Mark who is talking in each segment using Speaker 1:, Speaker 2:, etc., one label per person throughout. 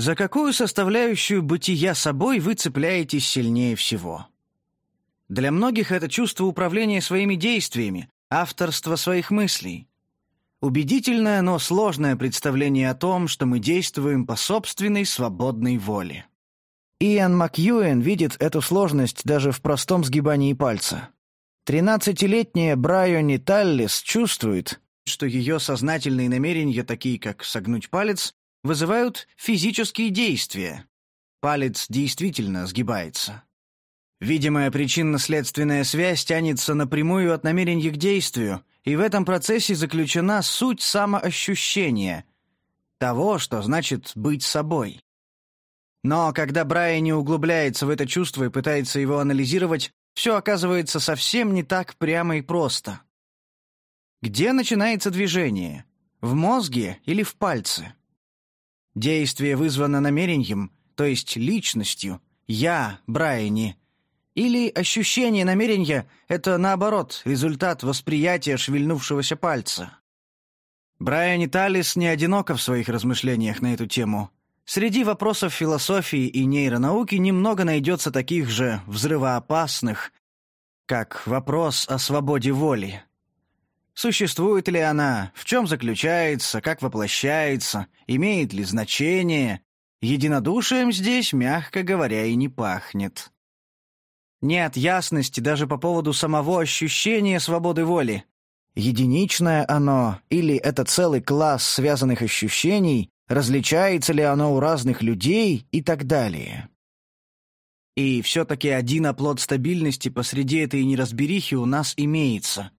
Speaker 1: За какую составляющую бытия собой вы цепляетесь сильнее всего? Для многих это чувство управления своими действиями, авторство своих мыслей. Убедительное, но сложное представление о том, что мы действуем по собственной свободной воле. Иэн Макьюэн видит эту сложность даже в простом сгибании пальца. Тринадцатилетняя Брайони Таллис чувствует, что ее сознательные намерения, такие как согнуть палец, вызывают физические действия. Палец действительно сгибается. Видимая причинно-следственная связь тянется напрямую от намерения к действию, и в этом процессе заключена суть самоощущения, того, что значит быть собой. Но когда Брайан углубляется в это чувство и пытается его анализировать, все оказывается совсем не так прямо и просто. Где начинается движение? В мозге или в пальце? Действие вызвано намерением, то есть личностью, «я», Брайани, или ощущение намерения — это, наоборот, результат восприятия шевельнувшегося пальца. Брайани Талис не одиноко в своих размышлениях на эту тему. Среди вопросов философии и нейронауки немного найдется таких же взрывоопасных, как вопрос о свободе воли. Существует ли она, в чем заключается, как воплощается, имеет ли значение, единодушием здесь, мягко говоря, и не пахнет. Нет ясности даже по поводу самого ощущения свободы воли. Единичное оно или это целый класс связанных ощущений, различается ли оно у разных людей и так далее. И все-таки один оплот стабильности посреди этой неразберихи у нас имеется.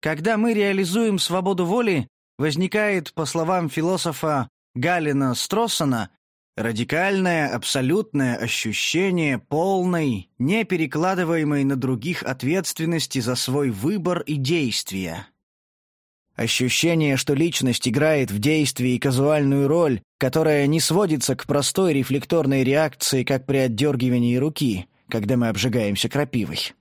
Speaker 1: Когда мы реализуем свободу воли, возникает, по словам философа Галина Строссона, радикальное, абсолютное ощущение полной, неперекладываемой на других ответственности за свой выбор и действия. Ощущение, что личность играет в действии казуальную роль, которая не сводится к простой рефлекторной реакции, как при отдергивании руки, когда мы обжигаемся крапивой.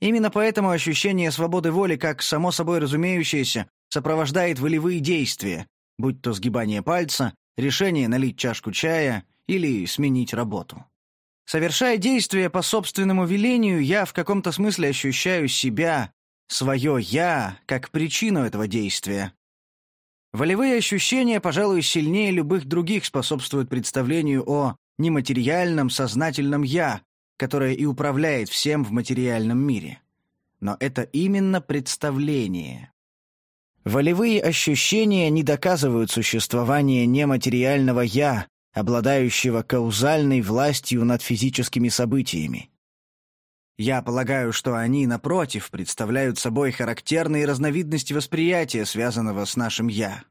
Speaker 1: Именно поэтому ощущение свободы воли, как само собой разумеющееся, сопровождает волевые действия, будь то сгибание пальца, решение налить чашку чая или сменить работу. Совершая действия по собственному велению, я в каком-то смысле ощущаю себя, свое «я» как причину этого действия. Волевые ощущения, пожалуй, сильнее любых других способствуют представлению о нематериальном сознательном «я», которое и управляет всем в материальном мире. Но это именно представление. Волевые ощущения не доказывают существование нематериального «я», обладающего каузальной властью над физическими событиями. Я полагаю, что они, напротив, представляют собой характерные разновидности восприятия, связанного с нашим «я».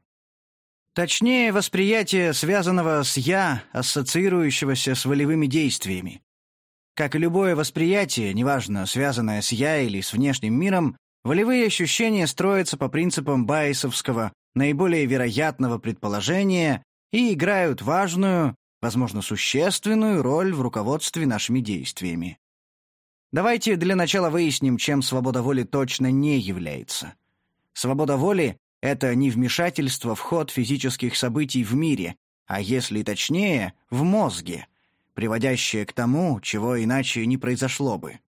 Speaker 1: Точнее, восприятие, связанного с «я», ассоциирующегося с волевыми действиями. Как и любое восприятие, неважно, связанное с «я» или с внешним миром, волевые ощущения строятся по принципам Байесовского, наиболее вероятного предположения и играют важную, возможно, существенную роль в руководстве нашими действиями. Давайте для начала выясним, чем свобода воли точно не является. Свобода воли — это не вмешательство в ход физических событий в мире, а если точнее, в мозге, приводящее к тому, чего иначе не произошло бы.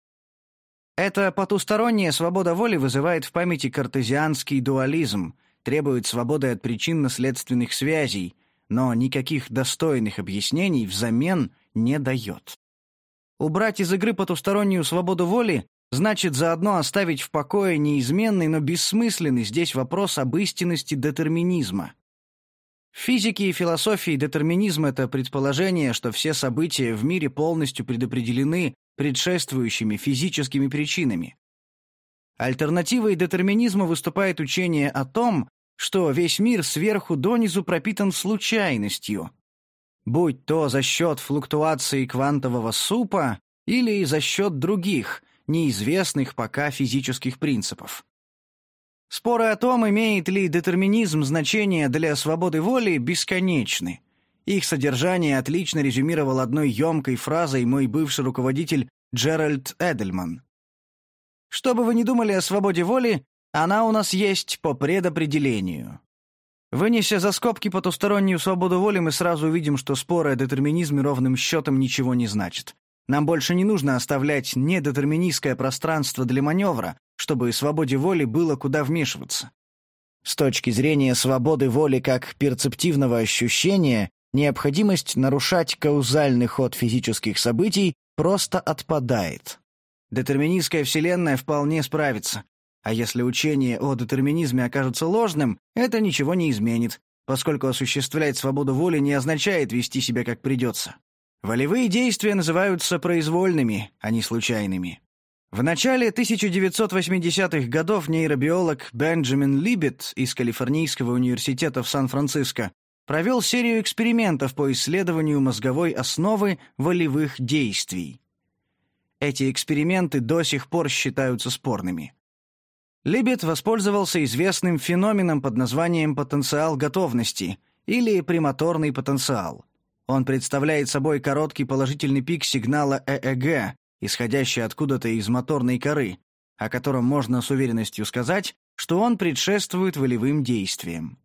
Speaker 1: Эта потусторонняя свобода воли вызывает в памяти картезианский дуализм, требует свободы от причинно-следственных связей, но никаких достойных объяснений взамен не дает. Убрать из игры потустороннюю свободу воли значит заодно оставить в покое неизменный, но бессмысленный здесь вопрос об истинности детерминизма. Физике и философии детерминизм — это предположение, что все события в мире полностью предопределены предшествующими физическими причинами. Альтернативой детерминизма выступает учение о том, что весь мир сверху донизу пропитан случайностью, будь то за счет флуктуации квантового супа или за счет других, неизвестных пока физических принципов. Споры о том, имеет ли детерминизм значение для свободы воли, бесконечны. Их содержание отлично резюмировал одной емкой фразой мой бывший руководитель Джеральд Эдельман. Что бы вы ни думали о свободе воли, она у нас есть по предопределению. Вынеся за скобки потустороннюю свободу воли, мы сразу увидим, что споры о детерминизме ровным счетом ничего не значат. Нам больше не нужно оставлять недетерминистское пространство для маневра, чтобы свободе воли было куда вмешиваться. С точки зрения свободы воли как перцептивного ощущения, необходимость нарушать каузальный ход физических событий просто отпадает. Детерминистская вселенная вполне справится. А если учение о детерминизме окажется ложным, это ничего не изменит, поскольку осуществлять свободу воли не означает вести себя как придется. Волевые действия называются произвольными, а не случайными. В начале 1980-х годов нейробиолог Бенджамин Либет из Калифорнийского университета в Сан-Франциско провел серию экспериментов по исследованию мозговой основы волевых действий. Эти эксперименты до сих пор считаются спорными. Либет воспользовался известным феноменом под названием потенциал готовности или премоторный потенциал. Он представляет собой короткий положительный пик сигнала ЭЭГ, исходящий откуда-то из моторной коры, о котором можно с уверенностью сказать, что он предшествует волевым действиям.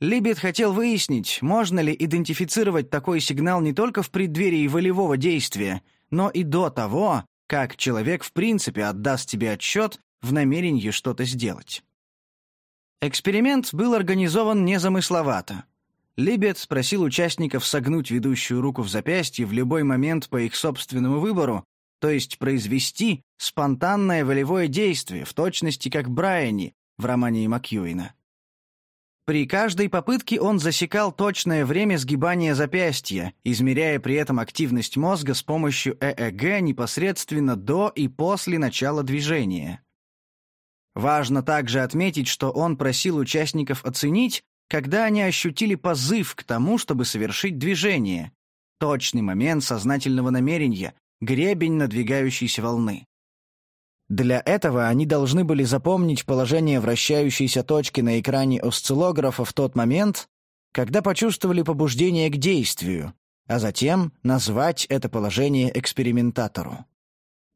Speaker 1: Либет хотел выяснить, можно ли идентифицировать такой сигнал не только в преддверии волевого действия, но и до того, как человек в принципе отдаст тебе отчет в намерении что-то сделать. Эксперимент был организован незамысловато. Либет спросил участников согнуть ведущую руку в запястье в любой момент по их собственному выбору, то есть произвести спонтанное волевое действие, в точности как Брайани в романе Макьюина. При каждой попытке он засекал точное время сгибания запястья, измеряя при этом активность мозга с помощью ЭЭГ непосредственно до и после начала движения. Важно также отметить, что он просил участников оценить, когда они ощутили позыв к тому, чтобы совершить движение, точный момент сознательного намерения, гребень надвигающейся волны. Для этого они должны были запомнить положение вращающейся точки на экране осциллографа в тот момент, когда почувствовали побуждение к действию, а затем назвать это положение экспериментатору.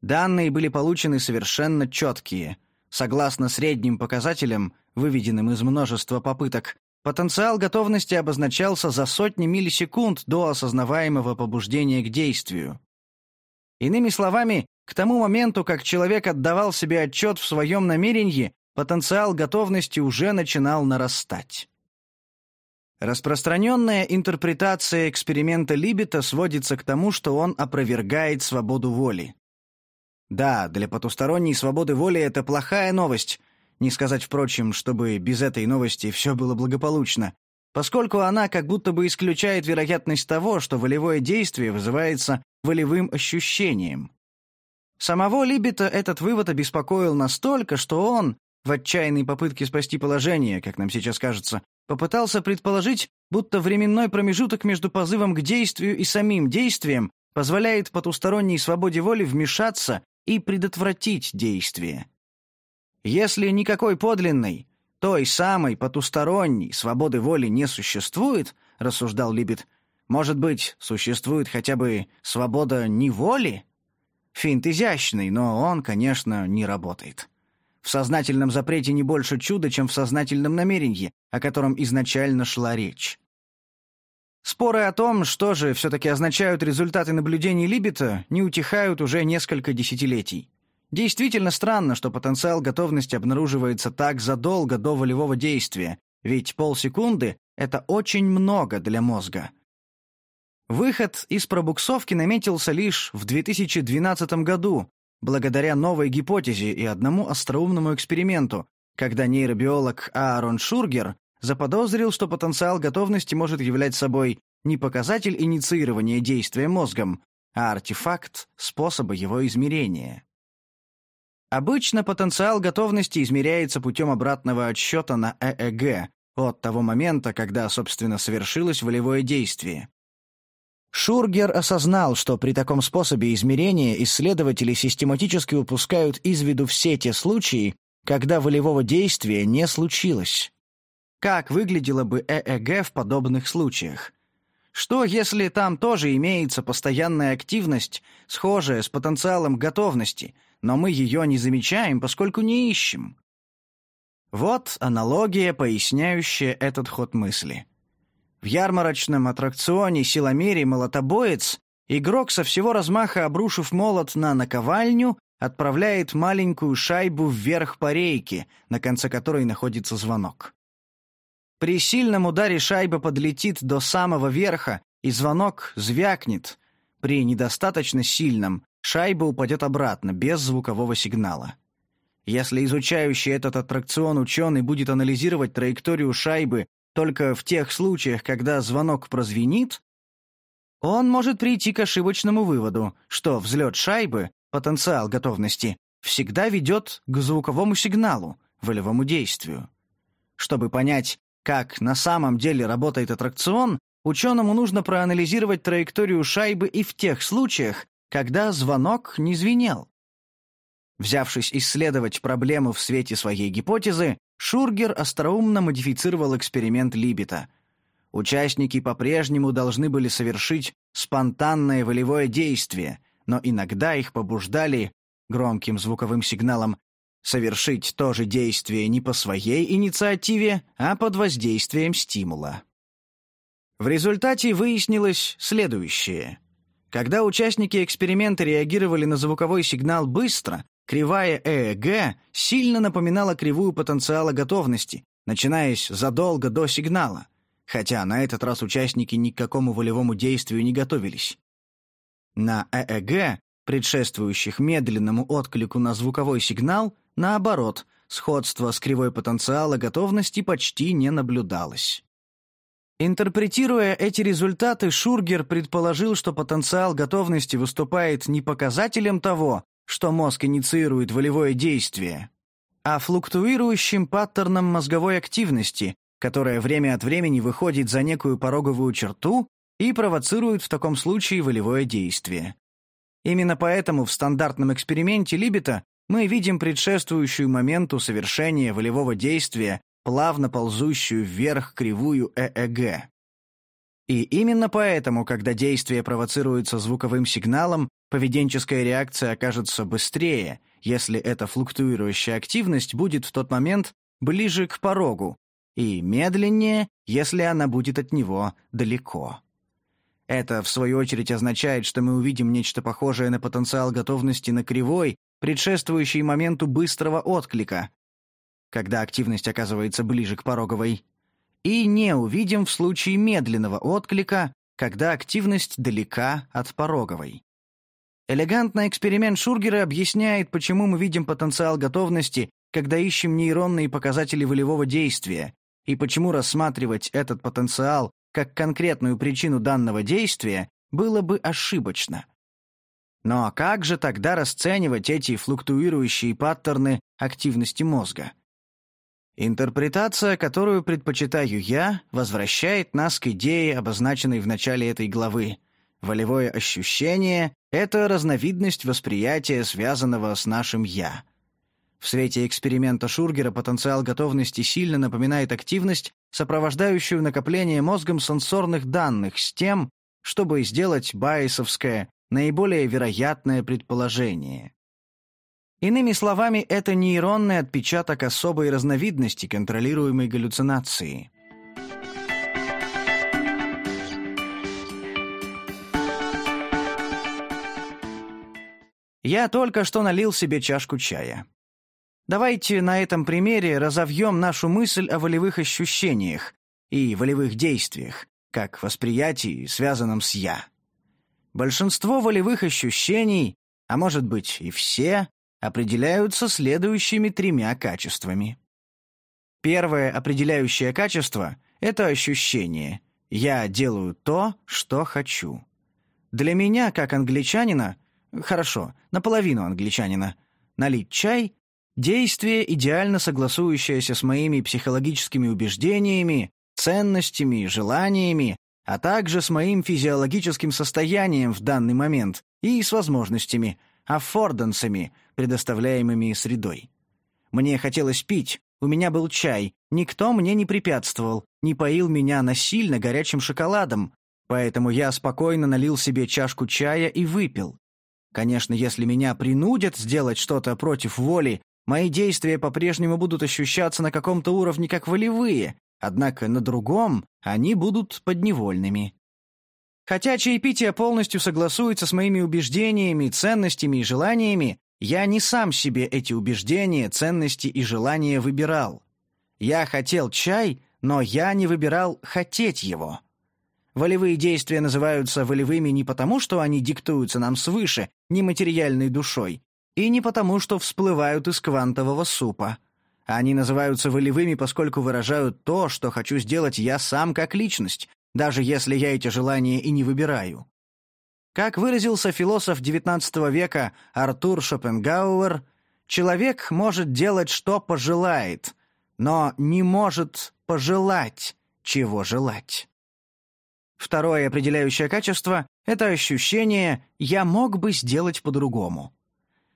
Speaker 1: Данные были получены совершенно четкие, Согласно средним показателям, выведенным из множества попыток, потенциал готовности обозначался за сотни миллисекунд до осознаваемого побуждения к действию. Иными словами, к тому моменту, как человек отдавал себе отчет в своем намерении, потенциал готовности уже начинал нарастать. Распространенная интерпретация эксперимента Либета сводится к тому, что он опровергает свободу воли. Да, для потусторонней свободы воли это плохая новость. Не сказать, впрочем, чтобы без этой новости все было благополучно, поскольку она как будто бы исключает вероятность того, что волевое действие вызывается волевым ощущением. Самого Либета этот вывод обеспокоил настолько, что он, в отчаянной попытке спасти положение, как нам сейчас кажется, попытался предположить, будто временной промежуток между позывом к действию и самим действием позволяет потусторонней свободе воли вмешаться и предотвратить действие. Если никакой подлинной, той самой потусторонней свободы воли не существует, рассуждал Либет, может быть, существует хотя бы свобода неволи? Финт изящный, но он, конечно, не работает. В сознательном запрете не больше чуда, чем в сознательном намерении, о котором изначально шла речь. Споры о том, что же все-таки означают результаты наблюдений Либета, не утихают уже несколько десятилетий. Действительно странно, что потенциал готовности обнаруживается так задолго до волевого действия, ведь полсекунды — это очень много для мозга. Выход из пробуксовки наметился лишь в 2012 году, благодаря новой гипотезе и одному остроумному эксперименту, когда нейробиолог Аарон Шургер заподозрил, что потенциал готовности может являть собой не показатель инициирования действия мозгом, а артефакт способа его измерения. Обычно потенциал готовности измеряется путем обратного отсчета на ЭЭГ от того момента, когда, собственно, совершилось волевое действие. Шургер осознал, что при таком способе измерения исследователи систематически упускают из виду все те случаи, когда волевого действия не случилось. Как выглядела бы ЭЭГ в подобных случаях? Что, если там тоже имеется постоянная активность, схожая с потенциалом готовности, но мы ее не замечаем, поскольку не ищем? Вот аналогия, поясняющая этот ход мысли. В ярмарочном аттракционе «Силомерий молотобоец» игрок со всего размаха, обрушив молот на наковальню, отправляет маленькую шайбу вверх по рейке, на конце которой находится звонок. При сильном ударе шайба подлетит до самого верха, и звонок звякнет. При недостаточно сильном шайба упадет обратно, без звукового сигнала. Если изучающий этот аттракцион ученый будет анализировать траекторию шайбы только в тех случаях, когда звонок прозвенит, он может прийти к ошибочному выводу, что взлет шайбы потенциал готовности, всегда ведет к звуковому сигналу, волевому действию. Чтобы понять, как на самом деле работает аттракцион, ученому нужно проанализировать траекторию шайбы и в тех случаях, когда звонок не звенел. Взявшись исследовать проблему в свете своей гипотезы, Шургер остроумно модифицировал эксперимент Либета. Участники по-прежнему должны были совершить спонтанное волевое действие – но иногда их побуждали громким звуковым сигналом совершить то же действие не по своей инициативе, а под воздействием стимула. В результате выяснилось следующее. Когда участники эксперимента реагировали на звуковой сигнал быстро, кривая ЭЭГ сильно напоминала кривую потенциала готовности, начинаясь задолго до сигнала, хотя на этот раз участники ни к какому волевому действию не готовились. На ЭЭГ, предшествующих медленному отклику на звуковой сигнал, наоборот, сходство с кривой потенциала готовности почти не наблюдалось. Интерпретируя эти результаты, Шургер предположил, что потенциал готовности выступает не показателем того, что мозг инициирует волевое действие, а флуктуирующим паттерном мозговой активности, которая время от времени выходит за некую пороговую черту и провоцируют в таком случае волевое действие. Именно поэтому в стандартном эксперименте Либета мы видим предшествующую моменту совершения волевого действия плавно ползущую вверх кривую ЭЭГ. И именно поэтому, когда действие провоцируется звуковым сигналом, поведенческая реакция окажется быстрее, если эта флуктуирующая активность будет в тот момент ближе к порогу, и медленнее, если она будет от него далеко. Это, в свою очередь, означает, что мы увидим нечто похожее на потенциал готовности на кривой, предшествующий моменту быстрого отклика, когда активность оказывается ближе к пороговой, и не увидим в случае медленного отклика, когда активность далека от пороговой. Элегантный эксперимент Шургера объясняет, почему мы видим потенциал готовности, когда ищем нейронные показатели волевого действия, и почему рассматривать этот потенциал как конкретную причину данного действия было бы ошибочно. Но как же тогда расценивать эти флуктуирующие паттерны активности мозга? Интерпретация, которую предпочитаю я, возвращает нас к идее, обозначенной в начале этой главы. Волевое ощущение — это разновидность восприятия, связанного с нашим «я». В свете эксперимента Шургера потенциал готовности сильно напоминает активность, сопровождающую накопление мозгом сенсорных данных с тем, чтобы сделать байесовское, наиболее вероятное предположение. Иными словами, это нейронный отпечаток особой разновидности контролируемой галлюцинации. Я только что налил себе чашку чая. Давайте на этом примере разовьем нашу мысль о волевых ощущениях и волевых действиях, как восприятии, связанном с «я». Большинство волевых ощущений, а может быть и все, определяются следующими тремя качествами. Первое определяющее качество — это ощущение «я делаю то, что хочу». Для меня, как англичанина, хорошо, наполовину англичанина, налить чай Действие, идеально согласующееся с моими психологическими убеждениями, ценностями, желаниями, а также с моим физиологическим состоянием в данный момент и с возможностями, аффордансами, предоставляемыми средой. Мне хотелось пить, у меня был чай, никто мне не препятствовал, не поил меня насильно горячим шоколадом, поэтому я спокойно налил себе чашку чая и выпил. Конечно, если меня принудят сделать что-то против воли, Мои действия по-прежнему будут ощущаться на каком-то уровне как волевые, однако на другом они будут подневольными. Хотя чаепитие полностью согласуется с моими убеждениями, ценностями и желаниями, я не сам себе эти убеждения, ценности и желания выбирал. Я хотел чай, но я не выбирал хотеть его. Волевые действия называются волевыми не потому, что они диктуются нам свыше, нематериальной душой, и не потому, что всплывают из квантового супа. Они называются волевыми, поскольку выражают то, что хочу сделать я сам как личность, даже если я эти желания и не выбираю. Как выразился философ XIX века Артур Шопенгауэр, человек может делать, что пожелает, но не может пожелать, чего желать. Второе определяющее качество — это ощущение «я мог бы сделать по-другому».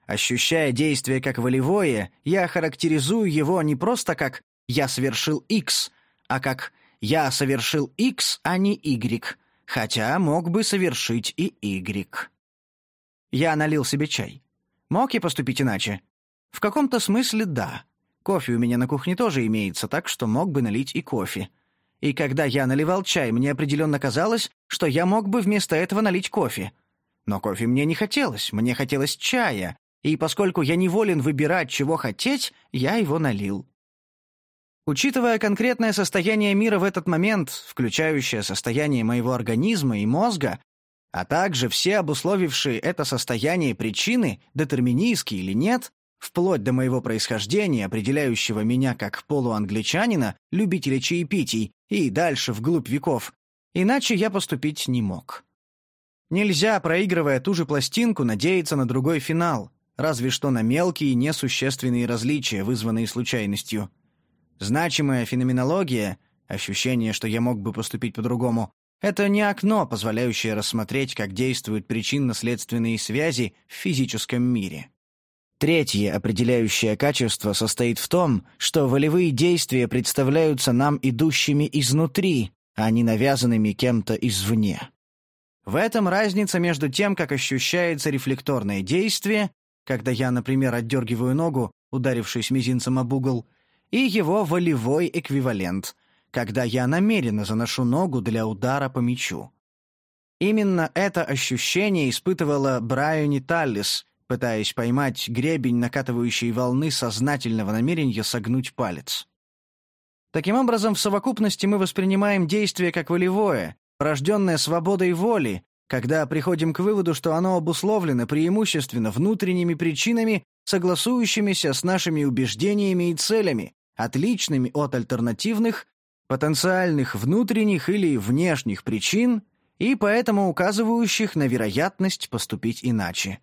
Speaker 1: Ощущая действие как волевое, я характеризую его не просто как «я совершил X», а как «я совершил X, а не Y», хотя мог бы совершить и Y. Я налил себе чай. Мог я поступить иначе? В каком-то смысле да. Кофе у меня на кухне тоже имеется, так что мог бы налить и кофе. И когда я наливал чай, мне определенно казалось, что я мог бы вместо этого налить кофе. Но кофе мне не хотелось, мне хотелось чая, и поскольку я не волен выбирать, чего хотеть, я его налил. Учитывая конкретное состояние мира в этот момент, включающее состояние моего организма и мозга, а также все обусловившие это состояние причины, детерминистские или нет, вплоть до моего происхождения, определяющего меня как полуангличанина, любителя чаепитий, и дальше вглубь веков, иначе я поступить не мог. Нельзя, проигрывая ту же пластинку, надеяться на другой финал, разве что на мелкие несущественные различия, вызванные случайностью. Значимая феноменология, ощущение, что я мог бы поступить по-другому, это не окно, позволяющее рассмотреть, как действуют причинно-следственные связи в физическом мире. Третье определяющее качество состоит в том, что волевые действия представляются нам идущими изнутри, а не навязанными кем-то извне. В этом разница между тем, как ощущается рефлекторное действие, когда я, например, отдергиваю ногу, ударившись мизинцем об угол, и его волевой эквивалент, когда я намеренно заношу ногу для удара по мячу. Именно это ощущение испытывала Брайони Таллис, пытаясь поймать гребень накатывающей волны сознательного намерения согнуть палец. Таким образом, в совокупности мы воспринимаем действие как волевое, рожденное свободой воли, когда приходим к выводу, что оно обусловлено преимущественно внутренними причинами, согласующимися с нашими убеждениями и целями, отличными от альтернативных, потенциальных внутренних или внешних причин и поэтому указывающих на вероятность поступить иначе.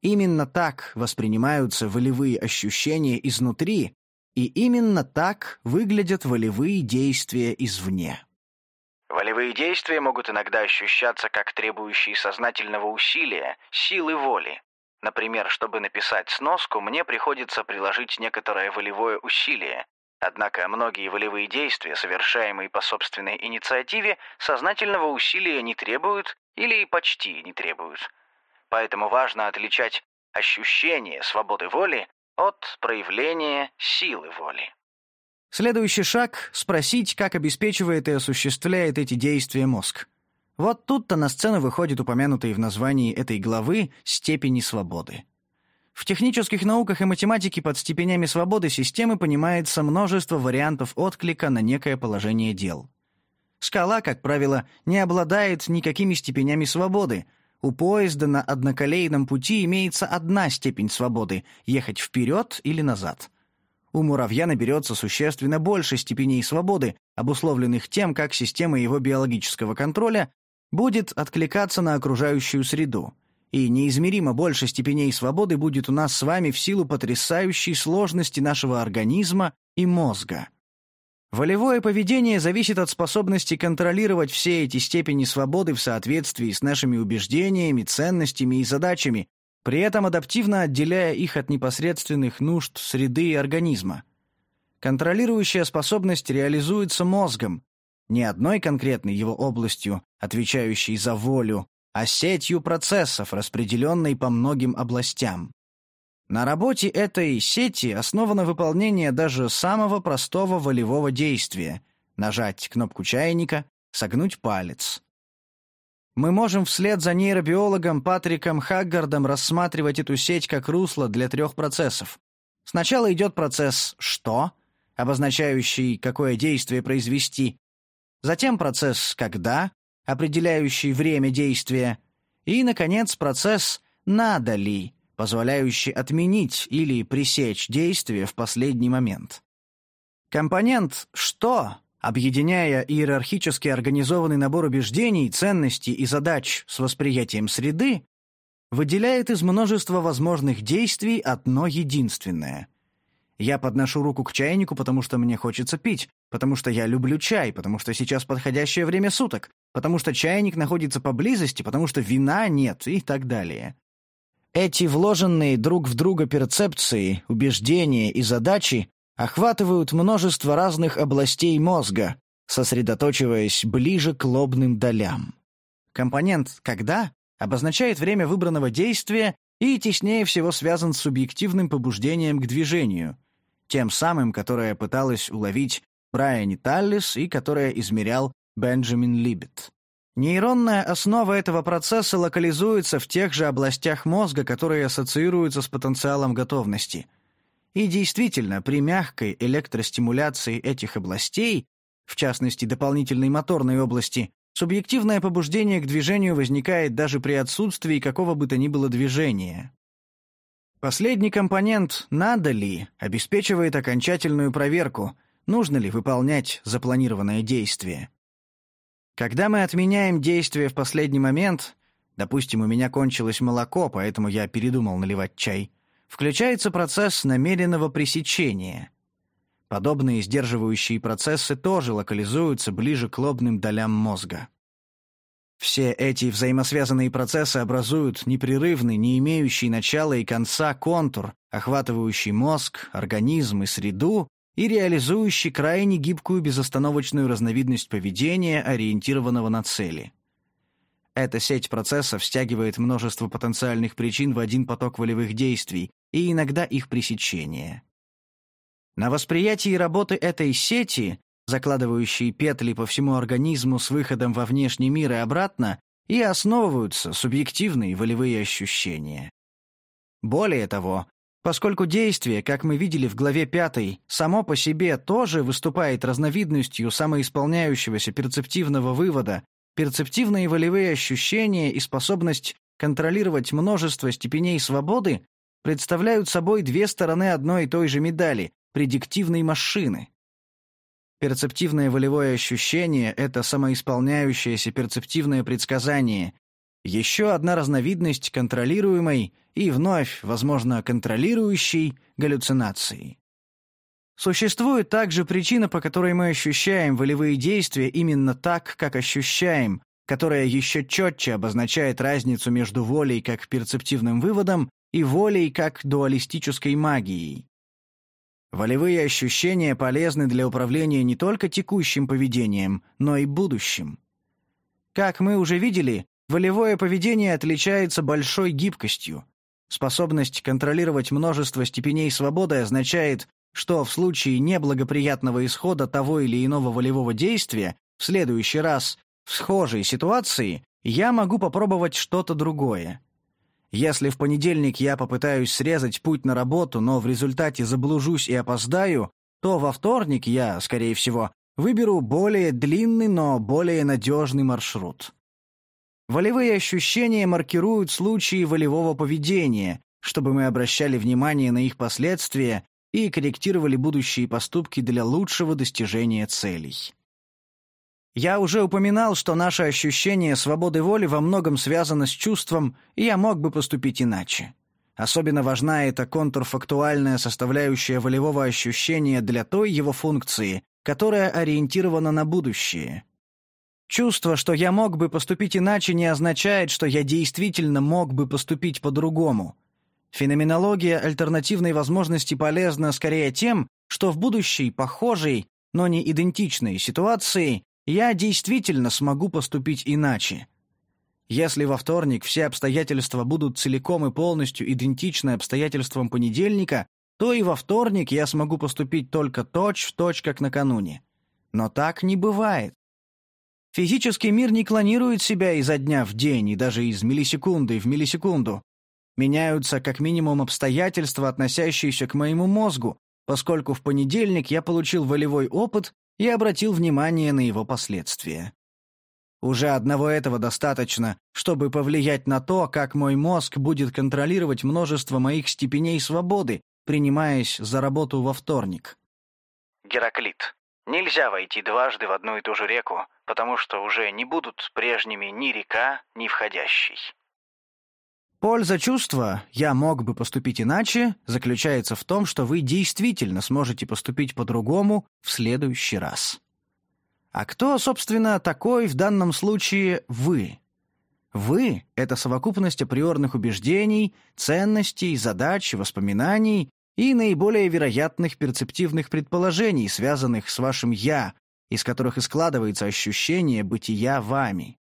Speaker 1: Именно так воспринимаются волевые ощущения изнутри, и именно так выглядят волевые действия извне. Волевые действия могут иногда ощущаться как требующие сознательного усилия, силы воли. Например, чтобы написать сноску, мне приходится приложить некоторое волевое усилие. Однако многие волевые действия, совершаемые по собственной инициативе, сознательного усилия не требуют или почти не требуют. Поэтому важно отличать ощущение свободы воли от проявления силы воли. Следующий шаг — спросить, как обеспечивает и осуществляет эти действия мозг. Вот тут-то на сцену выходит упомянутые в названии этой главы степени свободы. В технических науках и математике под степенями свободы системы понимается множество вариантов отклика на некое положение дел. Скала, как правило, не обладает никакими степенями свободы. У поезда на одноколейном пути имеется одна степень свободы — ехать вперед или назад. У муравья наберется существенно больше степеней свободы, обусловленных тем, как система его биологического контроля будет откликаться на окружающую среду. И неизмеримо больше степеней свободы будет у нас с вами в силу потрясающей сложности нашего организма и мозга. Волевое поведение зависит от способности контролировать все эти степени свободы в соответствии с нашими убеждениями, ценностями и задачами, при этом адаптивно отделяя их от непосредственных нужд среды и организма. Контролирующая способность реализуется мозгом, не одной конкретной его областью, отвечающей за волю, а сетью процессов, распределенной по многим областям. На работе этой сети основано выполнение даже самого простого волевого действия — нажать кнопку чайника, согнуть палец. Мы можем вслед за нейробиологом Патриком Хаггардом рассматривать эту сеть как русло для трех процессов. Сначала идет процесс «что», обозначающий, какое действие произвести, затем процесс «когда», определяющий время действия, и, наконец, процесс «надо ли», позволяющий отменить или пресечь действие в последний момент. Компонент «что» объединяя иерархически организованный набор убеждений, ценностей и задач с восприятием среды, выделяет из множества возможных действий одно единственное. Я подношу руку к чайнику, потому что мне хочется пить, потому что я люблю чай, потому что сейчас подходящее время суток, потому что чайник находится поблизости, потому что вина нет и так далее. Эти вложенные друг в друга перцепции, убеждения и задачи охватывают множество разных областей мозга, сосредоточиваясь ближе к лобным долям. Компонент «когда» обозначает время выбранного действия и теснее всего связан с субъективным побуждением к движению, тем самым, которое пыталась уловить Брайани Таллис и которое измерял Бенджамин Либет. Нейронная основа этого процесса локализуется в тех же областях мозга, которые ассоциируются с потенциалом готовности – и действительно, при мягкой электростимуляции этих областей, в частности дополнительной моторной области, субъективное побуждение к движению возникает даже при отсутствии какого бы то ни было движения. Последний компонент «надо ли» обеспечивает окончательную проверку, нужно ли выполнять запланированное действие. Когда мы отменяем действие в последний момент, допустим, у меня кончилось молоко, поэтому я передумал наливать чай, включается процесс намеренного пресечения. Подобные сдерживающие процессы тоже локализуются ближе к лобным долям мозга. Все эти взаимосвязанные процессы образуют непрерывный, не имеющий начала и конца контур, охватывающий мозг, организм и среду и реализующий крайне гибкую безостановочную разновидность поведения, ориентированного на цели. Эта сеть процессов стягивает множество потенциальных причин в один поток волевых действий и иногда их пресечение. На восприятии работы этой сети, закладывающей петли по всему организму с выходом во внешний мир и обратно, и основываются субъективные волевые ощущения. Более того, поскольку действие, как мы видели в главе 5, само по себе тоже выступает разновидностью самоисполняющегося перцептивного вывода перцептивные волевые ощущения и способность контролировать множество степеней свободы представляют собой две стороны одной и той же медали – предиктивной машины. Перцептивное волевое ощущение – это самоисполняющееся перцептивное предсказание, еще одна разновидность контролируемой и вновь, возможно, контролирующей галлюцинации. Существует также причина, по которой мы ощущаем волевые действия именно так, как ощущаем, которая еще четче обозначает разницу между волей как перцептивным выводом и волей как дуалистической магией. Волевые ощущения полезны для управления не только текущим поведением, но и будущим. Как мы уже видели, волевое поведение отличается большой гибкостью. Способность контролировать множество степеней свободы означает, что в случае неблагоприятного исхода того или иного волевого действия в следующий раз в схожей ситуации я могу попробовать что-то другое. Если в понедельник я попытаюсь срезать путь на работу, но в результате заблужусь и опоздаю, то во вторник я, скорее всего, выберу более длинный, но более надежный маршрут. Волевые ощущения маркируют случаи волевого поведения, чтобы мы обращали внимание на их последствия и корректировали будущие поступки для лучшего достижения целей. Я уже упоминал, что наше ощущение свободы воли во многом связано с чувством «я мог бы поступить иначе». Особенно важна эта контрфактуальная составляющая волевого ощущения для той его функции, которая ориентирована на будущее. Чувство, что я мог бы поступить иначе, не означает, что я действительно мог бы поступить по-другому – Феноменология альтернативной возможности полезна скорее тем, что в будущей похожей, но не идентичной ситуации я действительно смогу поступить иначе. Если во вторник все обстоятельства будут целиком и полностью идентичны обстоятельствам понедельника, то и во вторник я смогу поступить только точь-в-точь, как накануне. Но так не бывает. Физический мир не клонирует себя изо дня в день и даже из миллисекунды в миллисекунду. Меняются как минимум обстоятельства, относящиеся к моему мозгу, поскольку в понедельник я получил волевой опыт и обратил внимание на его последствия. Уже одного этого достаточно, чтобы повлиять на то, как мой мозг будет контролировать множество моих степеней свободы, принимаясь за работу во вторник.
Speaker 2: Гераклит. Нельзя войти дважды в одну и ту же реку, потому что уже не будут прежними ни река, ни входящий.
Speaker 1: Польза чувства «я мог бы поступить иначе» заключается в том, что вы действительно сможете поступить по-другому в следующий раз. А кто, собственно, такой в данном случае «вы»? «Вы» — это совокупность априорных убеждений, ценностей, задач, воспоминаний и наиболее вероятных перцептивных предположений, связанных с вашим «я», из которых и складывается ощущение бытия вами.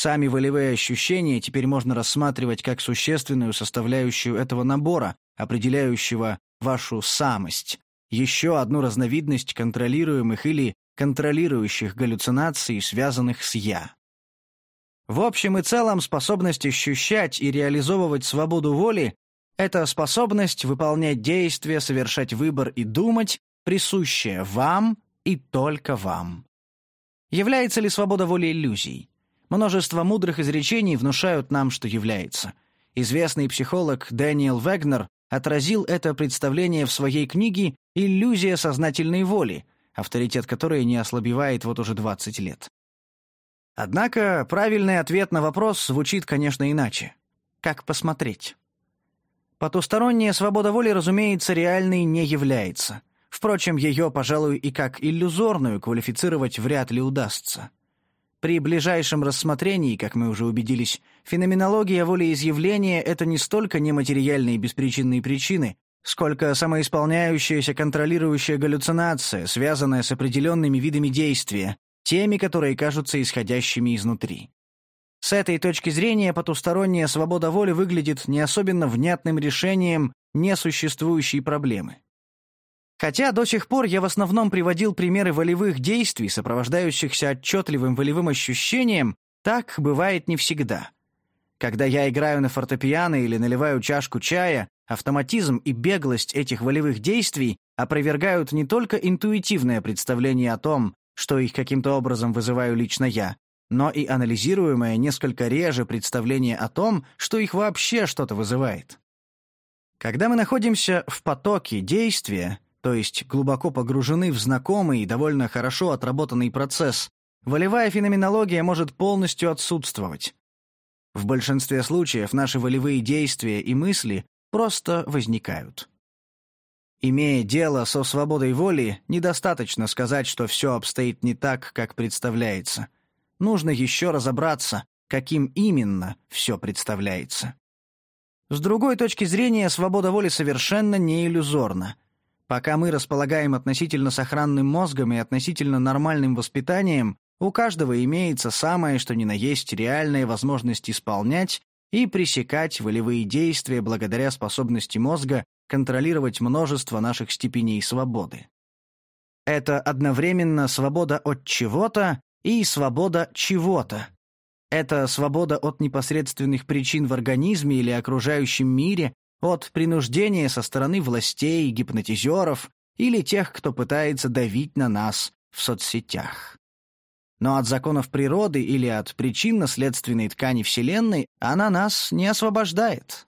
Speaker 1: Сами волевые ощущения теперь можно рассматривать как существенную составляющую этого набора, определяющего вашу самость, еще одну разновидность контролируемых или контролирующих галлюцинаций, связанных с «я». В общем и целом, способность ощущать и реализовывать свободу воли — это способность выполнять действия, совершать выбор и думать, присущая вам и только вам. Является ли свобода воли иллюзией? Множество мудрых изречений внушают нам, что является. Известный психолог Дэниел Вегнер отразил это представление в своей книге «Иллюзия сознательной воли», авторитет которой не ослабевает вот уже 20 лет. Однако правильный ответ на вопрос звучит, конечно, иначе. Как посмотреть? Потусторонняя свобода воли, разумеется, реальной не является. Впрочем, ее, пожалуй, и как иллюзорную квалифицировать вряд ли удастся. При ближайшем рассмотрении, как мы уже убедились, феноменология волеизъявления — это не столько нематериальные беспричинные причины, сколько самоисполняющаяся контролирующая галлюцинация, связанная с определенными видами действия, теми, которые кажутся исходящими изнутри. С этой точки зрения потусторонняя свобода воли выглядит не особенно внятным решением несуществующей проблемы. Хотя до сих пор я в основном приводил примеры волевых действий, сопровождающихся отчетливым волевым ощущением, так бывает не всегда. Когда я играю на фортепиано или наливаю чашку чая, автоматизм и беглость этих волевых действий опровергают не только интуитивное представление о том, что их каким-то образом вызываю лично я, но и анализируемое несколько реже представление о том, что их вообще что-то вызывает. Когда мы находимся в потоке действия, то есть глубоко погружены в знакомый и довольно хорошо отработанный процесс, волевая феноменология может полностью отсутствовать. В большинстве случаев наши волевые действия и мысли просто возникают. Имея дело со свободой воли, недостаточно сказать, что все обстоит не так, как представляется. Нужно еще разобраться, каким именно все представляется. С другой точки зрения, свобода воли совершенно не иллюзорна. Пока мы располагаем относительно сохранным мозгом и относительно нормальным воспитанием, у каждого имеется самое, что ни на есть, реальная возможность исполнять и пресекать волевые действия благодаря способности мозга контролировать множество наших степеней свободы. Это одновременно свобода от чего-то и свобода чего-то. Это свобода от непосредственных причин в организме или окружающем мире, от принуждения со стороны властей, гипнотизеров или тех, кто пытается давить на нас в соцсетях. Но от законов природы или от причинно-следственной ткани Вселенной она нас не освобождает.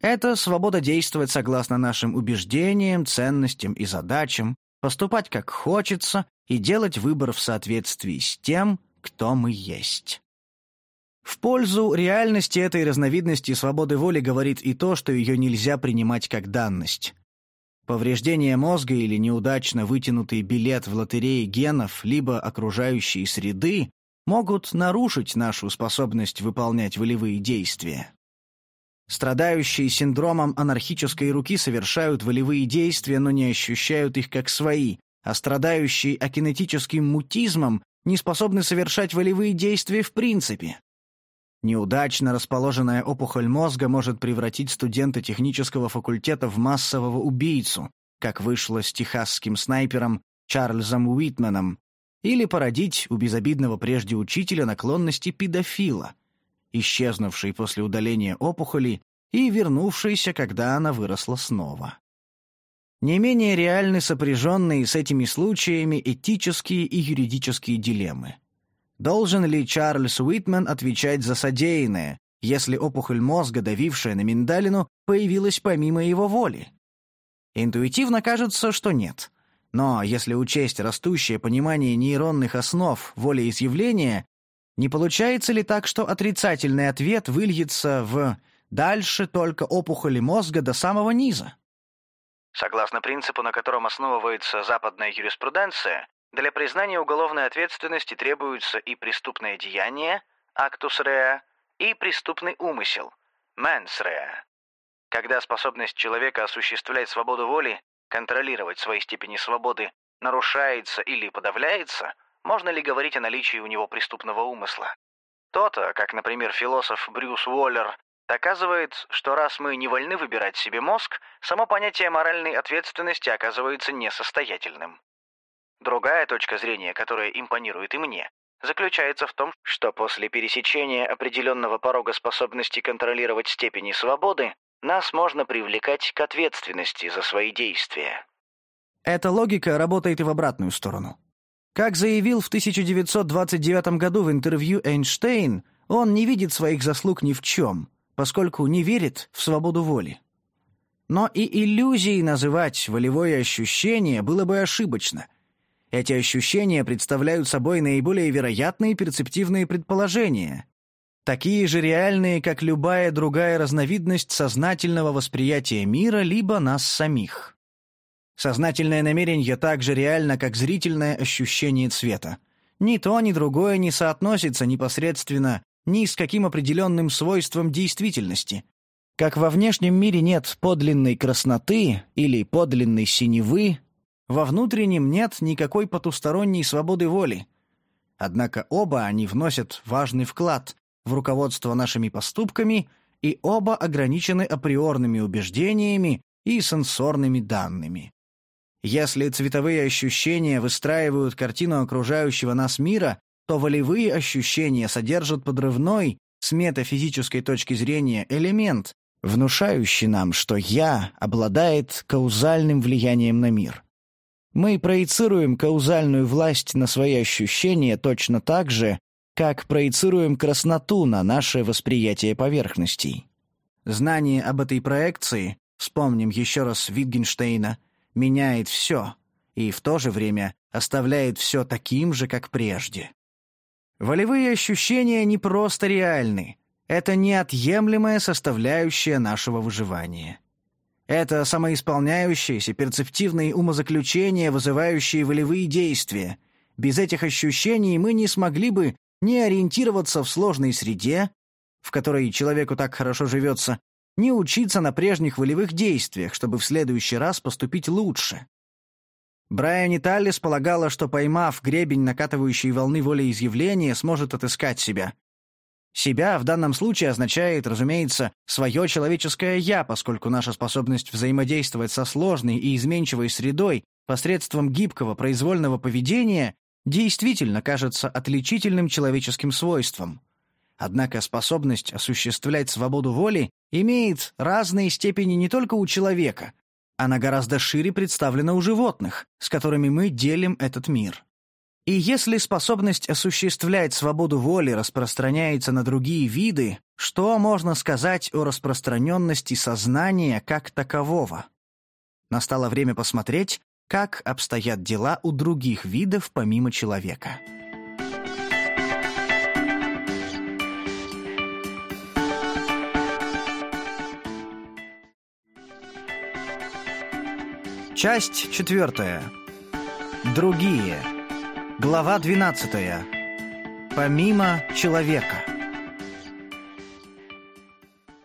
Speaker 1: Это свобода действовать согласно нашим убеждениям, ценностям и задачам, поступать как хочется и делать выбор в соответствии с тем, кто мы есть. В пользу реальности этой разновидности свободы воли говорит и то, что ее нельзя принимать как данность. Повреждение мозга или неудачно вытянутый билет в лотерее генов либо окружающей среды могут нарушить нашу способность выполнять волевые действия. Страдающие синдромом анархической руки совершают волевые действия, но не ощущают их как свои, а страдающие акинетическим мутизмом не способны совершать волевые действия в принципе. Неудачно расположенная опухоль мозга может превратить студента технического факультета в массового убийцу, как вышло с техасским снайпером Чарльзом Уитменом, или породить у безобидного прежде учителя наклонности педофила, исчезнувший после удаления опухоли и вернувшийся, когда она выросла снова. Не менее реальны сопряженные с этими случаями этические и юридические дилеммы. Должен ли Чарльз Уитмен отвечать за содеянное, если опухоль мозга, давившая на миндалину, появилась помимо его воли? Интуитивно кажется, что нет. Но если учесть растущее понимание нейронных основ волеизъявления, не получается ли так, что отрицательный ответ выльется в «дальше только опухоли мозга до самого низа»?
Speaker 2: Согласно принципу, на котором основывается западная юриспруденция, для признания уголовной ответственности требуются и преступное деяние, actus rea, и преступный умысел, mens rea. Когда способность человека осуществлять свободу воли, контролировать свои степени свободы, нарушается или подавляется, можно ли говорить о наличии у него преступного умысла? То-то, как, например, философ Брюс Уоллер, доказывает, что раз мы не вольны выбирать себе мозг, само понятие моральной ответственности оказывается несостоятельным. Другая точка зрения, которая импонирует и мне, заключается в том, что после пересечения определенного порога способности контролировать степени свободы, нас можно привлекать к ответственности за свои действия.
Speaker 1: Эта логика работает и в обратную сторону. Как заявил в 1929 году в интервью Эйнштейн, он не видит своих заслуг ни в чем, поскольку не верит в свободу воли. Но и иллюзией называть волевое ощущение было бы ошибочно – эти ощущения представляют собой наиболее вероятные перцептивные предположения, такие же реальные, как любая другая разновидность сознательного восприятия мира либо нас самих. Сознательное намерение так же реально, как зрительное ощущение цвета. Ни то, ни другое не соотносится непосредственно ни с каким определенным свойством действительности. Как во внешнем мире нет подлинной красноты или подлинной синевы, во внутреннем нет никакой потусторонней свободы воли. Однако оба они вносят важный вклад в руководство нашими поступками, и оба ограничены априорными убеждениями и сенсорными данными. Если цветовые ощущения выстраивают картину окружающего нас мира, то волевые ощущения содержат подрывной, с метафизической точки зрения, элемент, внушающий нам, что «я» обладает каузальным влиянием на мир. Мы проецируем каузальную власть на свои ощущения точно так же, как проецируем красноту на наше восприятие поверхностей. Знание об этой проекции, вспомним еще раз Витгенштейна, меняет все и в то же время оставляет все таким же, как прежде. Волевые ощущения не просто реальны, это неотъемлемая составляющая нашего выживания. Это самоисполняющиеся, перцептивные умозаключения, вызывающие волевые действия. Без этих ощущений мы не смогли бы не ориентироваться в сложной среде, в которой человеку так хорошо живется, не учиться на прежних волевых действиях, чтобы в следующий раз поступить лучше. Брайани Таллис полагала, что, поймав гребень накатывающей волны волеизъявления, сможет отыскать себя. Себя в данном случае означает, разумеется, свое человеческое «я», поскольку наша способность взаимодействовать со сложной и изменчивой средой посредством гибкого произвольного поведения действительно кажется отличительным человеческим свойством. Однако способность осуществлять свободу воли имеет разные степени не только у человека, она гораздо шире представлена у животных, с которыми мы делим этот мир. И если способность осуществлять свободу воли распространяется на другие виды, что можно сказать о распространенности сознания как такового? Настало время посмотреть, как обстоят дела у других видов помимо человека. Часть четвертая. Другие. Глава 12. Помимо человека.